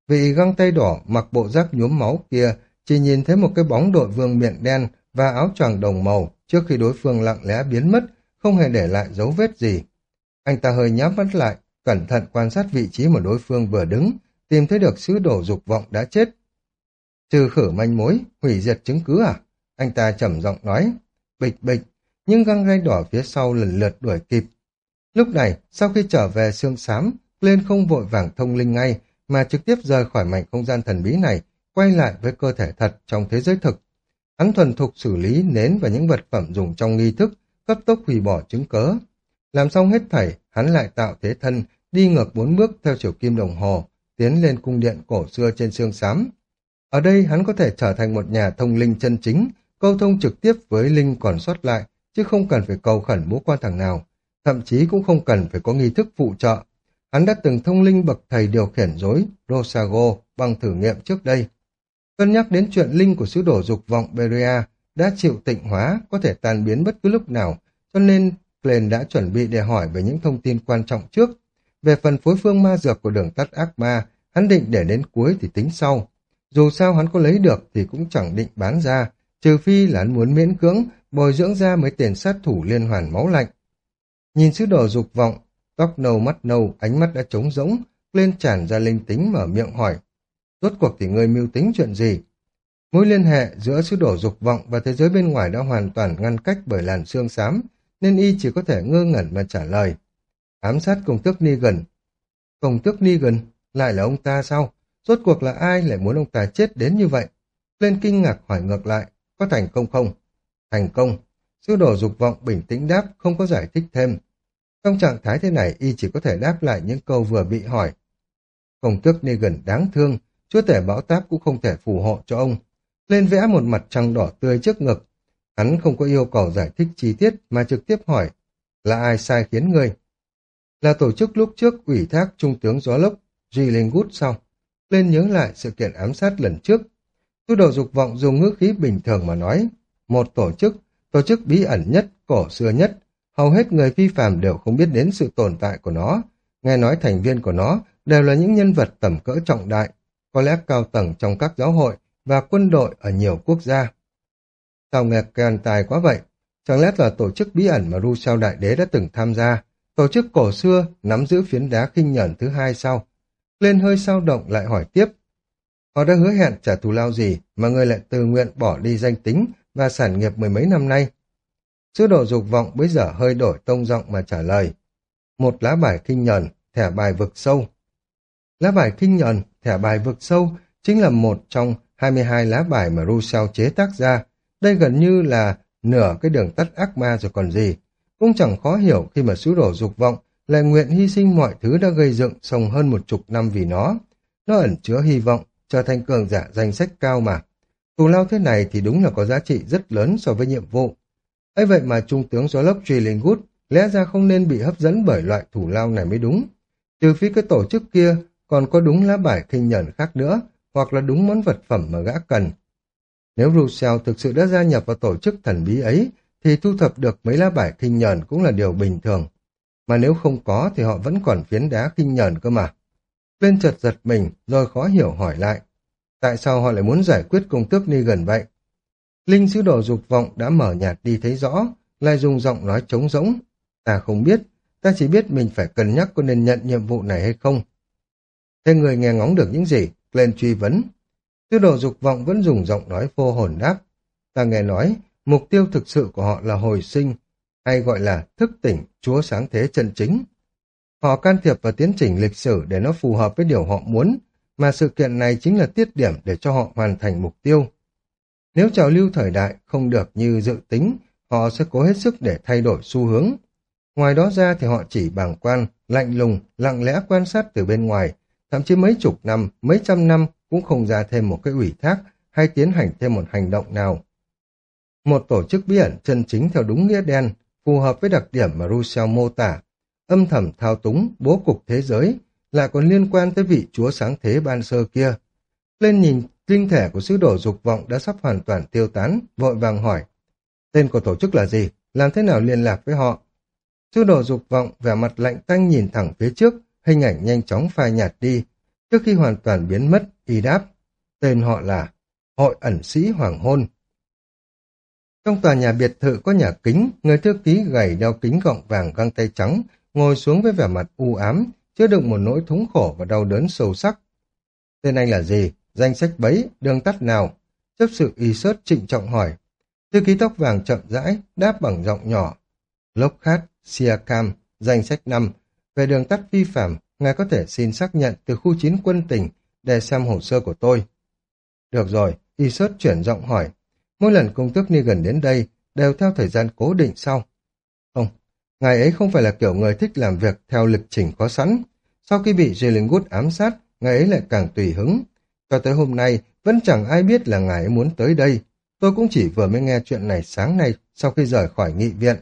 Vị găng tay đỏ mặc bộ giáp nhuốm máu kia chỉ nhìn thấy một cái bóng đội vương miệng đen và áo choàng đồng màu trước khi đối phương lặng lẽ biến mất, không hề để lại dấu vết gì. Anh ta hơi nhắm mắt lại, cẩn thận quan sát vị trí mà đối phương vừa đứng, tìm thấy được sứ đồ dục vọng đã chết. Trừ khử manh mối, hủy diệt chứng cứ à? Anh ta trầm giọng nói, bịch bịch, nhưng găng gai đỏ phía sau lần lượt đuổi kịp. Lúc này, sau khi trở về xương xám, lên không vội vàng thông linh ngay, mà trực tiếp rời khỏi mảnh không gian thần bí này, quay lại với cơ thể thật trong thế giới thực. Hắn thuần thục xử lý nến và những vật phẩm dùng trong nghi thức, cấp tốc hủy bỏ chứng cớ. Làm xong hết thảy, hắn lại tạo thế thân, đi ngược bốn bước theo chiều kim đồng hồ, tiến lên cung điện cổ xưa trên xương xám. Ở đây hắn có thể trở thành một nhà thông linh chân chính, câu thông trực tiếp với linh còn sót lại, chứ không cần phải cầu khẩn bố quan thằng nào, thậm chí cũng không cần phải có nghi thức phụ trợ. Hắn đã từng thông linh bậc thầy điều khiển dối Rosago bằng thử nghiệm trước đây. Cân nhắc đến chuyện linh của sứ đổ dục vọng Beria đã chịu tịnh hóa, có thể tan biến bất cứ lúc nào, cho nên Glenn đã chuẩn bị để hỏi về những thông tin quan trọng trước. Về phần phối phương ma dược của đường tắt ác ma, hắn định để đến cuối thì tính sau. Dù sao hắn có lấy được thì cũng chẳng định bán ra, trừ phi là hắn muốn miễn cưỡng bồi dưỡng ra mấy tiền sát thủ liên hoàn máu lạnh. Nhìn sứ đồ dục vọng, tóc nâu mắt nâu, ánh mắt đã trống rỗng, lên tràn ra linh tính mở miệng hỏi. Rốt cuộc thì người mưu tính chuyện gì? Mối liên hệ giữa sứ đồ dục vọng và thế giới bên ngoài đã hoàn toàn ngăn cách bởi làn xương xám, nên y chỉ có thể ngơ ngẩn mà trả lời. Ám sát công tước Negan. Công tước Negan? Lại là ông ta sao? Rốt cuộc là ai lại muốn ông ta chết đến như vậy? Lên kinh ngạc hỏi ngược lại, có thành công không? Thành công. Sư đồ dục vọng bình tĩnh đáp, không có giải thích thêm. Trong trạng thái thế này, y chỉ có thể đáp lại những câu vừa bị hỏi. Công tước Negan đáng thương, chúa tể bão táp cũng không thể phù hộ cho ông. Lên vẽ một mặt trăng đỏ tươi trước ngực. Hắn không có yêu cầu giải thích chi tiết mà trực tiếp hỏi, là ai sai khiến người? Là tổ chức lúc trước ủy thác Trung tướng Gió Lốc, G. Lingwood sau. Lên nhớ lại sự kiện ám sát lần trước. Tôi đầu dục vọng dùng ngữ khí bình thường mà nói, một tổ chức, tổ chức bí ẩn nhất, cổ xưa nhất, hầu hết người phi phàm đều không biết đến sự tồn tại của nó. Nghe nói thành viên của nó đều là những nhân vật tầm cỡ trọng đại, có lẽ cao tầng trong các giáo hội và quân đội ở nhiều quốc gia. Sao nghe càng tài quá vậy? Chẳng lẽ là tổ chức bí ẩn mà Rousseau Đại Đế đã từng tham gia? Tổ chức cổ xưa nắm giữ phiến đá khinh nhẫn thứ hai sau. Lên hơi sao động lại hỏi tiếp. Họ đã hứa hẹn trả thù lao gì mà người lại tự nguyện bỏ đi danh tính và sản nghiệp mười mấy năm nay? Sứ đồ dục vọng bây giờ hơi đổi tông giọng mà trả lời. Một lá bài kinh nhẫn, thẻ bài vực sâu. Lá bài kinh nhẫn, thẻ bài vực sâu chính là một trong 22 lá bài mà Rousseau chế tác ra. Đây gần như là nửa cái đường tắt ác ma rồi còn gì. Cũng chẳng khó hiểu khi mà sứ đồ dục vọng lại nguyện hy sinh mọi thứ đã gây dựng sông hơn một chục năm vì nó. Nó ẩn chứa hy vọng, trở thành cường giả danh sách cao mà. Thù lao thế này thì đúng là có giá trị rất lớn so với nhiệm vụ. ấy vậy mà Trung tướng Gió Lốc Trillingut lẽ ra không nên bị hấp dẫn bởi loại thủ lao này mới đúng. Trừ phi cái tổ chức kia còn có đúng lá bài khinh nhẫn khác nữa, hoặc là đúng món vật phẩm mà gã cần. Nếu Rousseau thực sự đã gia nhập vào tổ chức thần bí ấy, thì thu thập được mấy lá bài khinh nhẫn cũng là điều bình thường. Mà nếu không có thì họ vẫn còn phiến đá khinh nhẫn cơ mà. Lên chợt giật mình, rồi khó hiểu hỏi lại. Tại sao họ lại muốn giải quyết công tước ni gần vậy? Linh sứ đồ dục vọng đã mở nhạt đi thấy rõ, lại dùng giọng nói trống rỗng. Ta không biết, ta chỉ biết mình phải cân nhắc có nên nhận nhiệm vụ này hay không. Thế người nghe ngóng được những gì? Lên truy vấn. Sứ đồ dục vọng vẫn dùng giọng nói vô hồn đáp. Ta nghe nói, mục tiêu thực sự của họ là hồi sinh, hay gọi là thức tỉnh chúa sáng thế chân chính. Họ can thiệp vào tiến trình lịch sử để nó phù hợp với điều họ muốn, mà sự kiện này chính là tiết điểm để cho họ hoàn thành mục tiêu. Nếu trào lưu thời đại không được như dự tính, họ sẽ cố hết sức để thay đổi xu hướng. Ngoài đó ra thì họ chỉ bàng quan, lạnh lùng, lặng lẽ quan sát từ bên ngoài, thậm chí mấy chục năm, mấy trăm năm cũng không ra thêm một cái ủy thác hay tiến hành thêm một hành động nào. Một tổ chức bí ẩn chân chính theo đúng nghĩa đen, phù hợp với đặc điểm mà Russell mô tả, âm thầm thao túng, bố cục thế giới, lại còn liên quan tới vị chúa sáng thế ban sơ kia. Lên nhìn linh thể của sứ đồ dục vọng đã sắp hoàn toàn tiêu tán, vội vàng hỏi. Tên của tổ chức là gì? Làm thế nào liên lạc với họ? Sứ đồ dục vọng vẻ mặt lạnh tanh nhìn thẳng phía trước, hình ảnh nhanh chóng phai nhạt đi. Trước khi hoàn toàn biến mất, y đáp. Tên họ là Hội ẩn sĩ Hoàng Hôn. Trong tòa nhà biệt thự có nhà kính, người thư ký gầy đeo kính gọng vàng găng tay trắng, ngồi xuống với vẻ mặt u ám, chứa đựng một nỗi thống khổ và đau đớn sâu sắc. Tên anh là gì? Danh sách bấy? Đường tắt nào? Chấp sự y sớt trịnh trọng hỏi. Thư ký tóc vàng chậm rãi, đáp bằng giọng nhỏ. Lốc khát, Siakam, danh sách năm Về đường tắt vi phạm, ngài có thể xin xác nhận từ khu chín quân tỉnh để xem hồ sơ của tôi. Được rồi, y sớt chuyển giọng hỏi. Mỗi lần công tước Negan gần đến đây, đều theo thời gian cố định sau. Ngài ấy không phải là kiểu người thích làm việc theo lịch trình có sẵn. Sau khi bị Jillingwood ám sát, ngài ấy lại càng tùy hứng. Cho tới hôm nay, vẫn chẳng ai biết là ngài ấy muốn tới đây. Tôi cũng chỉ vừa mới nghe chuyện này sáng nay sau khi rời khỏi nghị viện.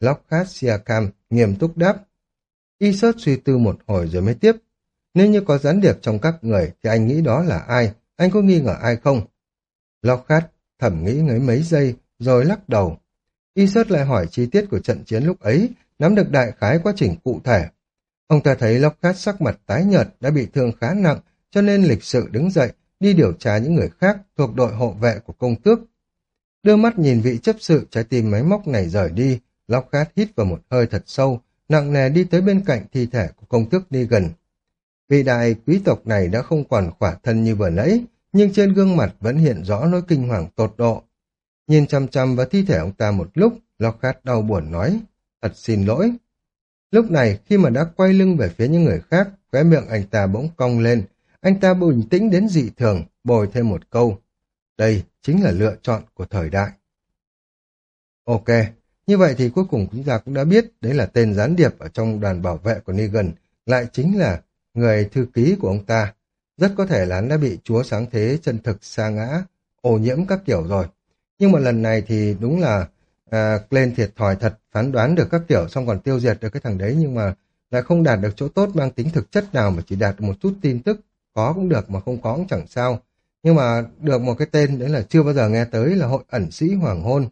Lockhart Siakam nghiêm túc đáp. Y sớt suy tư một hồi rồi mới tiếp. Nếu như có gián điệp trong các người thì anh nghĩ đó là ai? Anh có nghi ngờ ai không? Lockhart thẩm nghĩ ngấy mấy giây rồi lắc đầu. Y sớt lại hỏi chi tiết của trận chiến lúc ấy, nắm được đại khái quá trình cụ thể. Ông ta thấy Lockhart sắc mặt tái nhợt đã bị thương khá nặng cho nên lịch sự đứng dậy đi điều tra những người khác thuộc đội hộ vệ của công tước. Đưa mắt nhìn vị chấp sự trái tim máy móc này rời đi, Lockhart hít vào một hơi thật sâu, nặng nề đi tới bên cạnh thi thể của công tước đi gần. Vị đại quý tộc này đã không còn khỏa thân như vừa nãy, nhưng trên gương mặt vẫn hiện rõ nỗi kinh hoàng tột độ. Nhìn chăm chăm vào thi thể ông ta một lúc, Lockhart đau buồn nói, thật xin lỗi. Lúc này, khi mà đã quay lưng về phía những người khác, khóe miệng anh ta bỗng cong lên, anh ta bình tĩnh đến dị thường, bồi thêm một câu. Đây chính là lựa chọn của thời đại. Ok, như vậy thì cuối cùng chúng ta cũng đã biết đấy là tên gián điệp ở trong đoàn bảo vệ của Negan, lại chính là người thư ký của ông ta. Rất có thể là hắn đã bị chúa sáng thế chân thực sa ngã, ô nhiễm các kiểu rồi. Nhưng mà lần này thì đúng là à, lên thiệt thòi thật, phán đoán được các kiểu xong còn tiêu diệt được cái thằng đấy nhưng mà lại không đạt được chỗ tốt mang tính thực chất nào mà chỉ đạt được một chút tin tức. Có cũng được mà không có cũng chẳng sao. Nhưng mà được một cái tên đấy là chưa bao giờ nghe tới là hội ẩn sĩ hoàng hôn.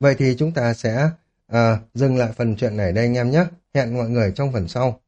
Vậy thì chúng ta sẽ à, dừng lại phần chuyện này đây anh em nhé. Hẹn mọi người trong phần sau.